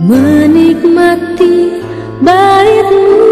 menikmati baitmu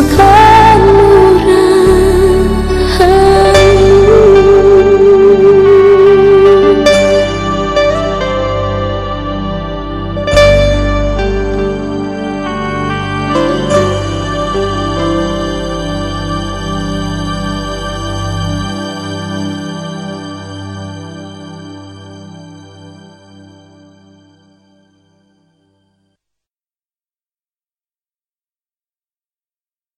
I'll.